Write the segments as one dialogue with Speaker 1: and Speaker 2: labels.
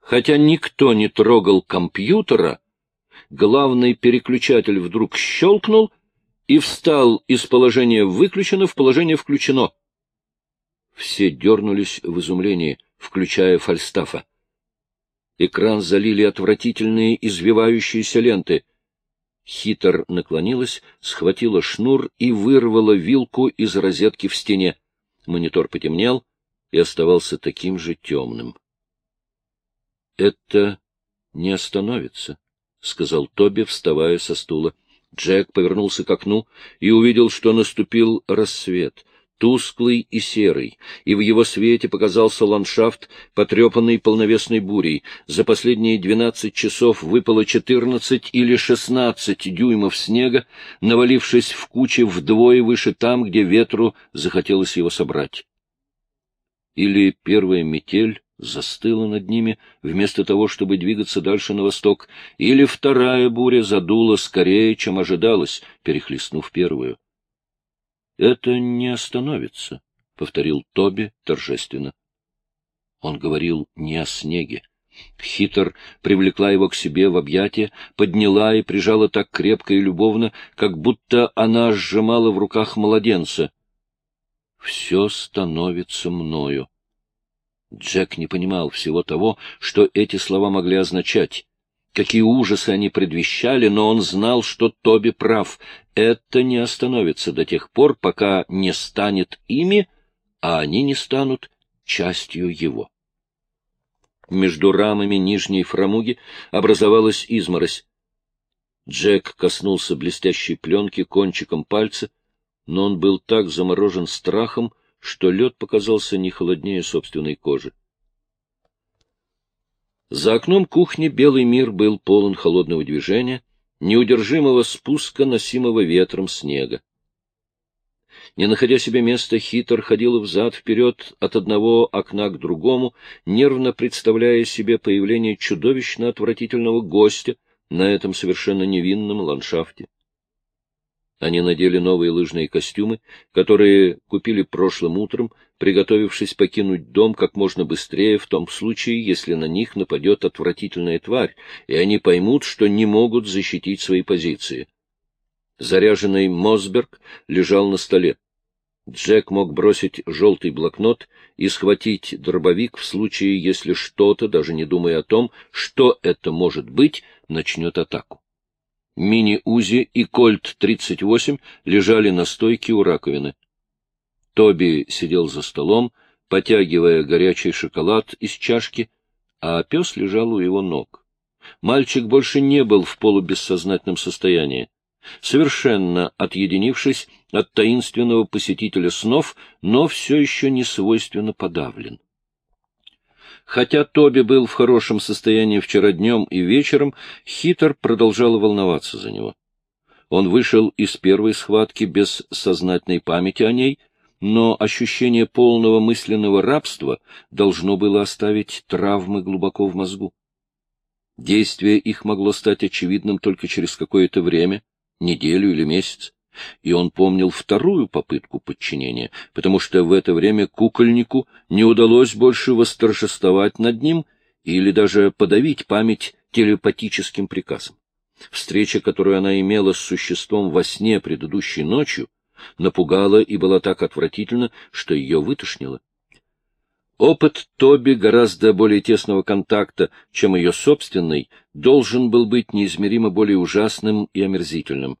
Speaker 1: Хотя никто не трогал компьютера, главный переключатель вдруг щелкнул и встал из положения «выключено» в положение «включено». Все дернулись в изумлении, включая Фальстафа. Экран залили отвратительные извивающиеся ленты. Хитр наклонилась, схватила шнур и вырвала вилку из розетки в стене. Монитор потемнел и оставался таким же темным. — Это не остановится, — сказал Тоби, вставая со стула. Джек повернулся к окну и увидел, что наступил рассвет тусклый и серый, и в его свете показался ландшафт, потрепанный полновесной бурей. За последние двенадцать часов выпало четырнадцать или шестнадцать дюймов снега, навалившись в куче вдвое выше там, где ветру захотелось его собрать. Или первая метель застыла над ними, вместо того, чтобы двигаться дальше на восток, или вторая буря задула скорее, чем ожидалось, перехлестнув первую. Это не остановится, — повторил Тоби торжественно. Он говорил не о снеге. Хитр привлекла его к себе в объятия, подняла и прижала так крепко и любовно, как будто она сжимала в руках младенца. «Все становится мною». Джек не понимал всего того, что эти слова могли означать какие ужасы они предвещали, но он знал, что Тоби прав. Это не остановится до тех пор, пока не станет ими, а они не станут частью его. Между рамами нижней фрамуги образовалась изморозь. Джек коснулся блестящей пленки кончиком пальца, но он был так заморожен страхом, что лед показался не холоднее собственной кожи. За окном кухни белый мир был полон холодного движения, неудержимого спуска, носимого ветром снега. Не находя себе места, хитр ходил взад-вперед от одного окна к другому, нервно представляя себе появление чудовищно отвратительного гостя на этом совершенно невинном ландшафте. Они надели новые лыжные костюмы, которые купили прошлым утром, приготовившись покинуть дом как можно быстрее в том случае, если на них нападет отвратительная тварь, и они поймут, что не могут защитить свои позиции. Заряженный Мосберг лежал на столе. Джек мог бросить желтый блокнот и схватить дробовик в случае, если что-то, даже не думая о том, что это может быть, начнет атаку. Мини-Узи и Кольт-38 лежали на стойке у раковины. Тоби сидел за столом, потягивая горячий шоколад из чашки, а пес лежал у его ног. Мальчик больше не был в полубессознательном состоянии. Совершенно отъединившись от таинственного посетителя снов, но все еще не свойственно подавлен. Хотя Тоби был в хорошем состоянии вчера днем и вечером, Хитер продолжал волноваться за него. Он вышел из первой схватки без сознательной памяти о ней, но ощущение полного мысленного рабства должно было оставить травмы глубоко в мозгу. Действие их могло стать очевидным только через какое-то время, неделю или месяц и он помнил вторую попытку подчинения, потому что в это время кукольнику не удалось больше восторжествовать над ним или даже подавить память телепатическим приказом. Встреча, которую она имела с существом во сне предыдущей ночью, напугала и была так отвратительна, что ее вытошнило. Опыт Тоби гораздо более тесного контакта, чем ее собственный, должен был быть неизмеримо более ужасным и омерзительным.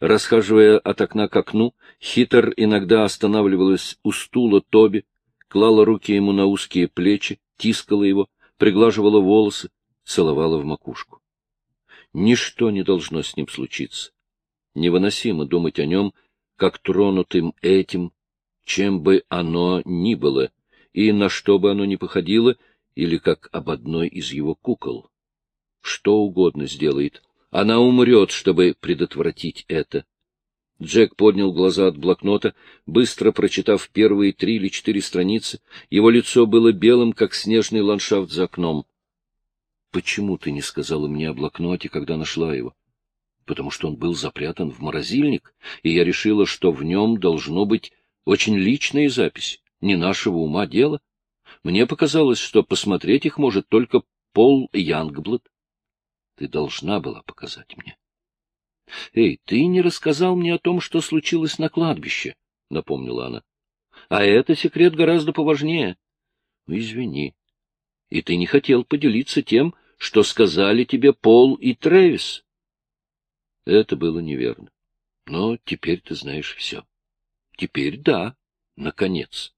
Speaker 1: Расхаживая от окна к окну, Хитер иногда останавливалась у стула Тоби, клала руки ему на узкие плечи, тискала его, приглаживала волосы, целовала в макушку. Ничто не должно с ним случиться. Невыносимо думать о нем, как тронутым этим, чем бы оно ни было, и на что бы оно ни походило, или как об одной из его кукол. Что угодно сделает, она умрет, чтобы предотвратить это. Джек поднял глаза от блокнота, быстро прочитав первые три или четыре страницы. Его лицо было белым, как снежный ландшафт за окном. — Почему ты не сказала мне о блокноте, когда нашла его? — Потому что он был запрятан в морозильник, и я решила, что в нем должно быть очень личные записи, не нашего ума дело. Мне показалось, что посмотреть их может только Пол Янгблад. Ты должна была показать мне. — Эй, ты не рассказал мне о том, что случилось на кладбище, — напомнила она. — А это секрет гораздо поважнее. Ну, — Извини. И ты не хотел поделиться тем, что сказали тебе Пол и Трэвис. Это было неверно. Но теперь ты знаешь все. Теперь да, наконец.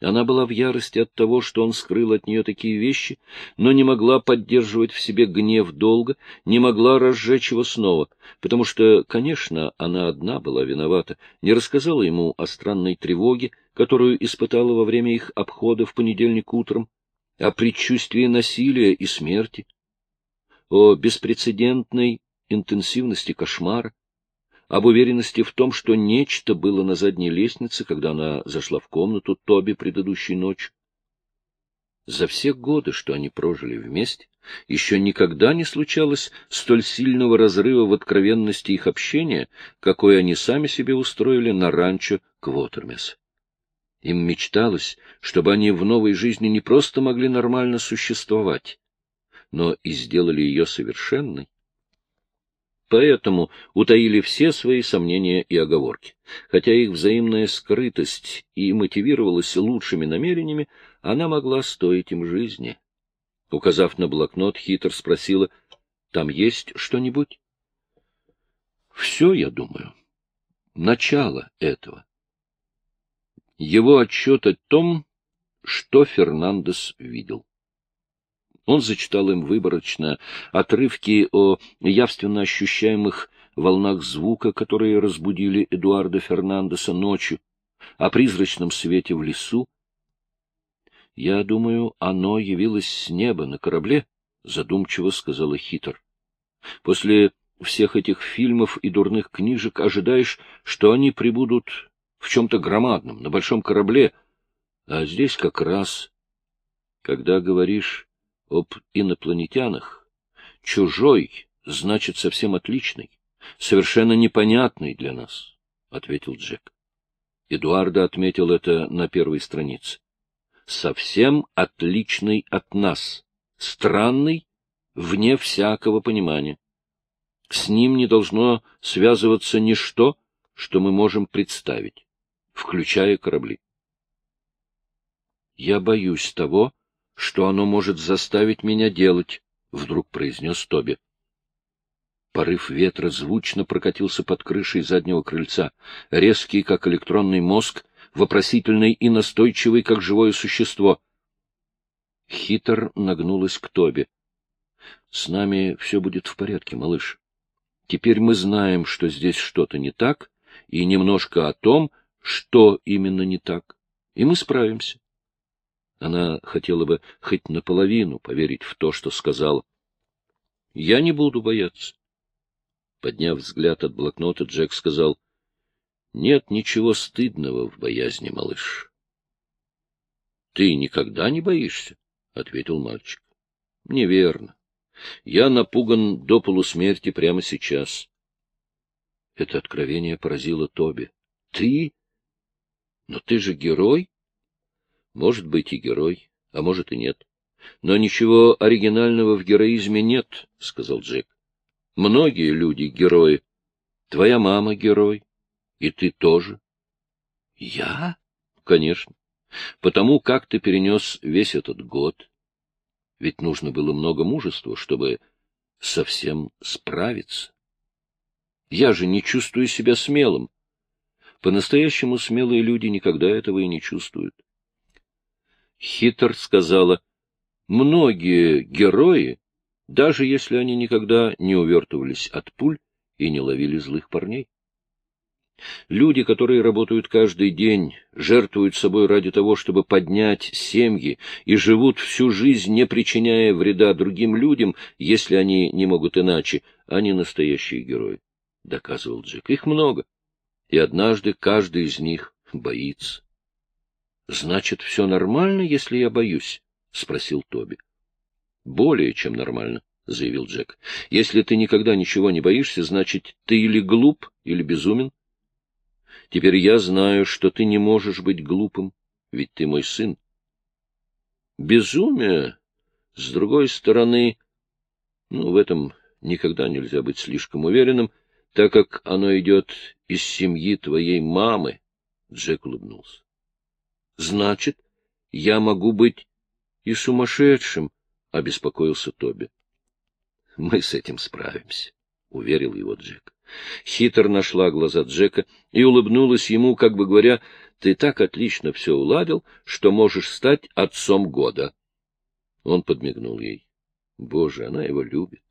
Speaker 1: Она была в ярости от того, что он скрыл от нее такие вещи, но не могла поддерживать в себе гнев долго, не могла разжечь его снова, потому что, конечно, она одна была виновата, не рассказала ему о странной тревоге, которую испытала во время их обхода в понедельник утром, о предчувствии насилия и смерти, о беспрецедентной интенсивности кошмара, об уверенности в том, что нечто было на задней лестнице, когда она зашла в комнату Тоби предыдущей ночью. За все годы, что они прожили вместе, еще никогда не случалось столь сильного разрыва в откровенности их общения, какой они сами себе устроили на ранчо Квотермес. Им мечталось, чтобы они в новой жизни не просто могли нормально существовать, но и сделали ее совершенной, Поэтому утаили все свои сомнения и оговорки. Хотя их взаимная скрытость и мотивировалась лучшими намерениями, она могла стоить им жизни. Указав на блокнот, Хитр спросила, «Там есть что-нибудь?» «Все, я думаю. Начало этого. Его отчет о том, что Фернандес видел». Он зачитал им выборочно отрывки о явственно ощущаемых волнах звука, которые разбудили Эдуарда Фернандеса ночью, о призрачном свете в лесу. — Я думаю, оно явилось с неба на корабле, — задумчиво сказала Хитр. — После всех этих фильмов и дурных книжек ожидаешь, что они прибудут в чем-то громадном, на большом корабле, а здесь как раз, когда говоришь об инопланетянах. Чужой значит совсем отличный, совершенно непонятный для нас, — ответил Джек. Эдуарда отметил это на первой странице. Совсем отличный от нас, странный, вне всякого понимания. С ним не должно связываться ничто, что мы можем представить, включая корабли. Я боюсь того, что оно может заставить меня делать, — вдруг произнес Тоби. Порыв ветра звучно прокатился под крышей заднего крыльца, резкий, как электронный мозг, вопросительный и настойчивый, как живое существо. Хитр нагнулась к Тоби. — С нами все будет в порядке, малыш. Теперь мы знаем, что здесь что-то не так, и немножко о том, что именно не так, и мы справимся. Она хотела бы хоть наполовину поверить в то, что сказала. — Я не буду бояться. Подняв взгляд от блокнота, Джек сказал, — Нет ничего стыдного в боязни, малыш. — Ты никогда не боишься? — ответил мальчик. — Неверно. Я напуган до полусмерти прямо сейчас. Это откровение поразило Тоби. — Ты? Но ты же герой? Может быть и герой, а может и нет. Но ничего оригинального в героизме нет, — сказал Джек. Многие люди — герои. Твоя мама — герой. И ты тоже. Я? Конечно. Потому как ты перенес весь этот год. Ведь нужно было много мужества, чтобы совсем справиться. Я же не чувствую себя смелым. По-настоящему смелые люди никогда этого и не чувствуют. Хитр сказала, многие герои, даже если они никогда не увертывались от пуль и не ловили злых парней. Люди, которые работают каждый день, жертвуют собой ради того, чтобы поднять семьи, и живут всю жизнь, не причиняя вреда другим людям, если они не могут иначе, они настоящие герои, — доказывал Джек. Их много, и однажды каждый из них боится. — Значит, все нормально, если я боюсь? — спросил Тоби. — Более чем нормально, — заявил Джек. — Если ты никогда ничего не боишься, значит, ты или глуп, или безумен. Теперь я знаю, что ты не можешь быть глупым, ведь ты мой сын. Безумие С другой стороны, ну, в этом никогда нельзя быть слишком уверенным, так как оно идет из семьи твоей мамы, — Джек улыбнулся. — Значит, я могу быть и сумасшедшим, — обеспокоился Тоби. — Мы с этим справимся, — уверил его Джек. Хитр нашла глаза Джека и улыбнулась ему, как бы говоря, «Ты так отлично все уладил, что можешь стать отцом года». Он подмигнул ей. Боже, она его любит.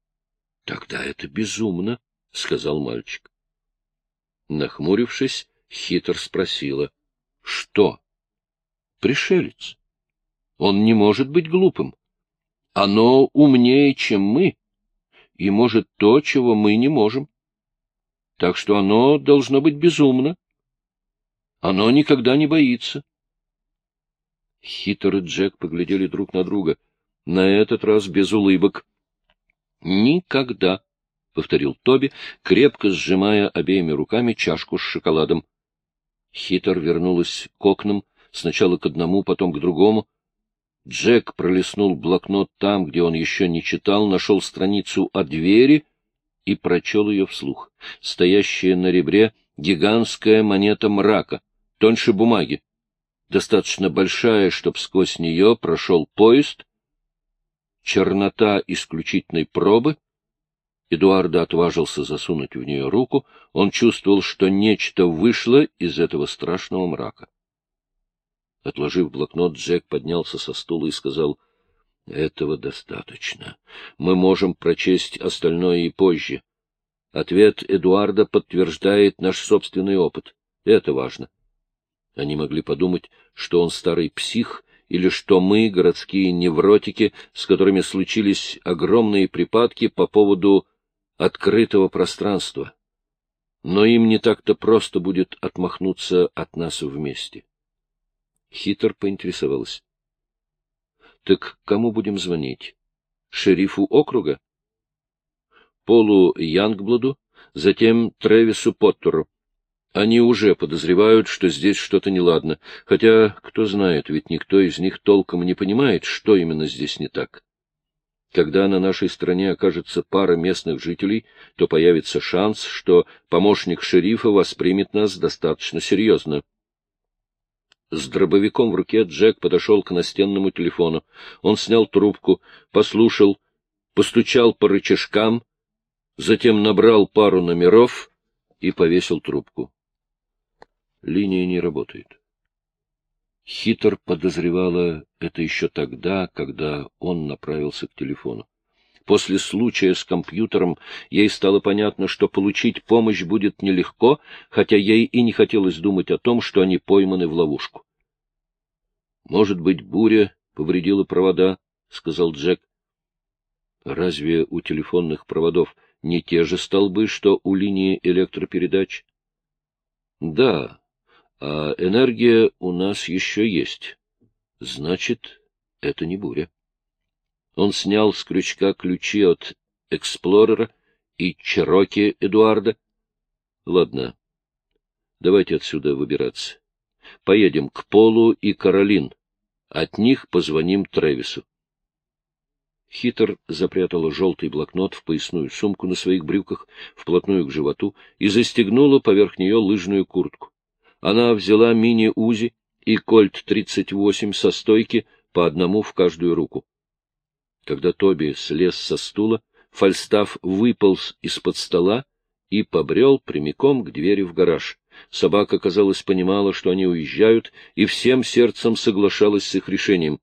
Speaker 1: — Тогда это безумно, — сказал мальчик. Нахмурившись, хитр спросила. — Что? — Пришелец. Он не может быть глупым. Оно умнее, чем мы, и может то, чего мы не можем. Так что оно должно быть безумно. Оно никогда не боится. Хитр и Джек поглядели друг на друга, на этот раз без улыбок. — Никогда, — повторил Тоби, крепко сжимая обеими руками чашку с шоколадом. Хитр вернулась к окнам, сначала к одному, потом к другому. Джек пролистнул блокнот там, где он еще не читал, нашел страницу о двери и прочел ее вслух. Стоящая на ребре гигантская монета мрака, тоньше бумаги, достаточно большая, чтобы сквозь нее прошел поезд, чернота исключительной пробы. Эдуарда отважился засунуть в нее руку, он чувствовал, что нечто вышло из этого страшного мрака. Отложив блокнот, Джек поднялся со стула и сказал, — Этого достаточно. Мы можем прочесть остальное и позже. Ответ Эдуарда подтверждает наш собственный опыт. Это важно. Они могли подумать, что он старый псих, или что мы, городские невротики, с которыми случились огромные припадки по поводу открытого пространства. Но им не так-то просто будет отмахнуться от нас вместе. Хитр поинтересовался. — Так кому будем звонить? Шерифу округа? Полу Янгбладу, затем Тревису Поттеру. Они уже подозревают, что здесь что-то неладно, хотя, кто знает, ведь никто из них толком не понимает, что именно здесь не так. Когда на нашей стране окажется пара местных жителей, то появится шанс, что помощник шерифа воспримет нас достаточно серьезно. С дробовиком в руке Джек подошел к настенному телефону. Он снял трубку, послушал, постучал по рычажкам, затем набрал пару номеров и повесил трубку. Линия не работает. Хитр подозревала это еще тогда, когда он направился к телефону. После случая с компьютером ей стало понятно, что получить помощь будет нелегко, хотя ей и не хотелось думать о том, что они пойманы в ловушку. — Может быть, буря повредила провода, — сказал Джек. — Разве у телефонных проводов не те же столбы, что у линии электропередач? — Да, а энергия у нас еще есть. Значит, это не буря. Он снял с крючка ключи от Эксплорера и Чероки Эдуарда. Ладно, давайте отсюда выбираться. Поедем к Полу и Каролин. От них позвоним Тревису. Хитр запрятала желтый блокнот в поясную сумку на своих брюках, вплотную к животу, и застегнула поверх нее лыжную куртку она взяла мини-узи и кольт-38 со стойки по одному в каждую руку. Когда Тоби слез со стула, Фальстав выполз из-под стола и побрел прямиком к двери в гараж. Собака, казалось, понимала, что они уезжают, и всем сердцем соглашалась с их решением.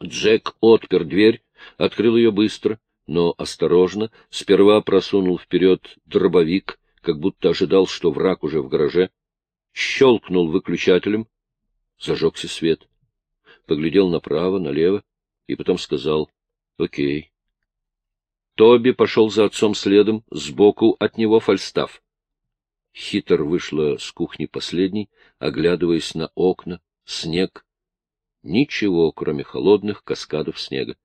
Speaker 1: Джек отпер дверь, открыл ее быстро, но осторожно, сперва просунул вперед дробовик, как будто ожидал, что враг уже в гараже щелкнул выключателем, зажегся свет, поглядел направо, налево и потом сказал «Окей». Тоби пошел за отцом следом, сбоку от него фальстав. Хитр вышла с кухни последней, оглядываясь на окна, снег. Ничего, кроме холодных каскадов снега.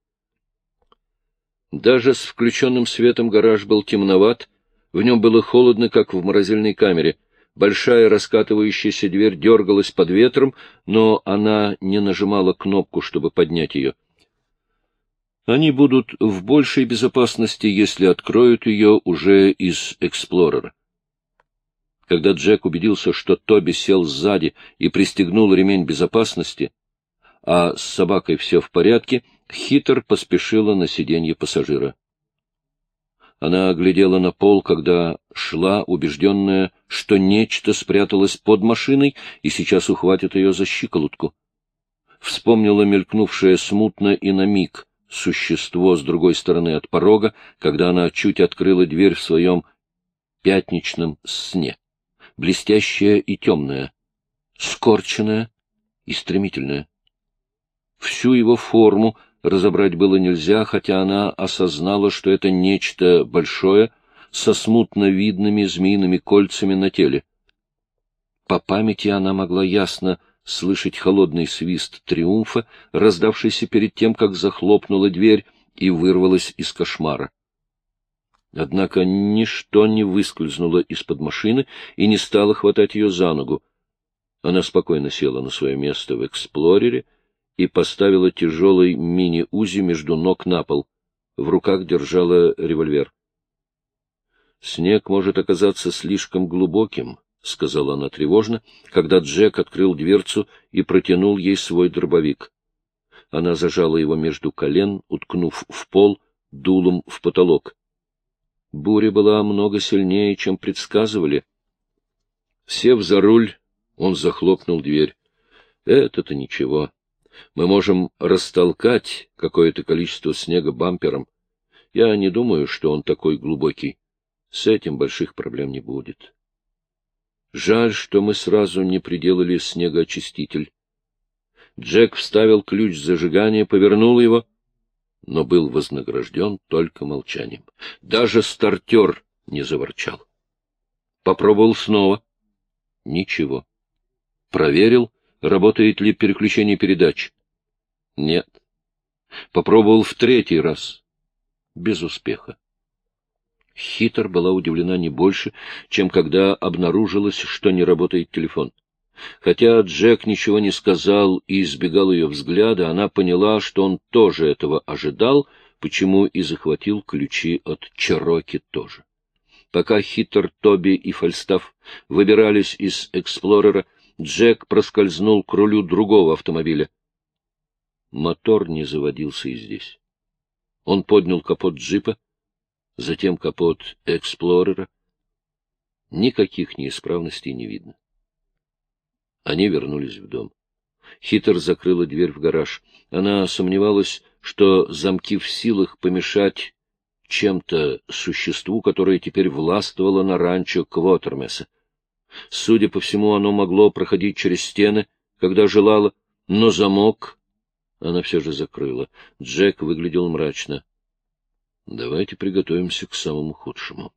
Speaker 1: Даже с включенным светом гараж был темноват, в нем было холодно, как в морозильной камере — Большая раскатывающаяся дверь дергалась под ветром, но она не нажимала кнопку, чтобы поднять ее. Они будут в большей безопасности, если откроют ее уже из Эксплорера. Когда Джек убедился, что Тоби сел сзади и пристегнул ремень безопасности, а с собакой все в порядке, Хитр поспешила на сиденье пассажира. Она глядела на пол, когда шла, убежденная, что нечто спряталось под машиной и сейчас ухватит ее за щиколотку. Вспомнила мелькнувшее смутно и на миг существо с другой стороны от порога, когда она чуть открыла дверь в своем пятничном сне. Блестящая и темная, скорченная и стремительная. Всю его форму разобрать было нельзя, хотя она осознала, что это нечто большое со смутно видными змеиными кольцами на теле. По памяти она могла ясно слышать холодный свист триумфа, раздавшийся перед тем, как захлопнула дверь и вырвалась из кошмара. Однако ничто не выскользнуло из-под машины и не стало хватать ее за ногу. Она спокойно села на свое место в «Эксплорере», и поставила тяжелый мини-узи между ног на пол. В руках держала револьвер. «Снег может оказаться слишком глубоким», — сказала она тревожно, когда Джек открыл дверцу и протянул ей свой дробовик. Она зажала его между колен, уткнув в пол, дулом в потолок. Буря была много сильнее, чем предсказывали. Сев за руль, он захлопнул дверь. Это-то ничего. Мы можем растолкать какое-то количество снега бампером. Я не думаю, что он такой глубокий. С этим больших проблем не будет. Жаль, что мы сразу не приделали снегоочиститель. Джек вставил ключ зажигания, повернул его, но был вознагражден только молчанием. Даже стартер не заворчал. Попробовал снова. Ничего. Проверил, работает ли переключение передач. Нет. Попробовал в третий раз. Без успеха. Хитр была удивлена не больше, чем когда обнаружилось, что не работает телефон. Хотя Джек ничего не сказал и избегал ее взгляда, она поняла, что он тоже этого ожидал, почему и захватил ключи от Чероки тоже. Пока Хитр, Тоби и Фальстаф выбирались из «Эксплорера», Джек проскользнул к рулю другого автомобиля. Мотор не заводился и здесь. Он поднял капот джипа, затем капот эксплорера. Никаких неисправностей не видно. Они вернулись в дом. Хитр закрыла дверь в гараж. Она сомневалась, что замки в силах помешать чем-то существу, которое теперь властвовало на ранчо Квотермеса. Судя по всему, оно могло проходить через стены, когда желало, но замок она все же закрыла. Джек выглядел мрачно. — Давайте приготовимся к самому худшему.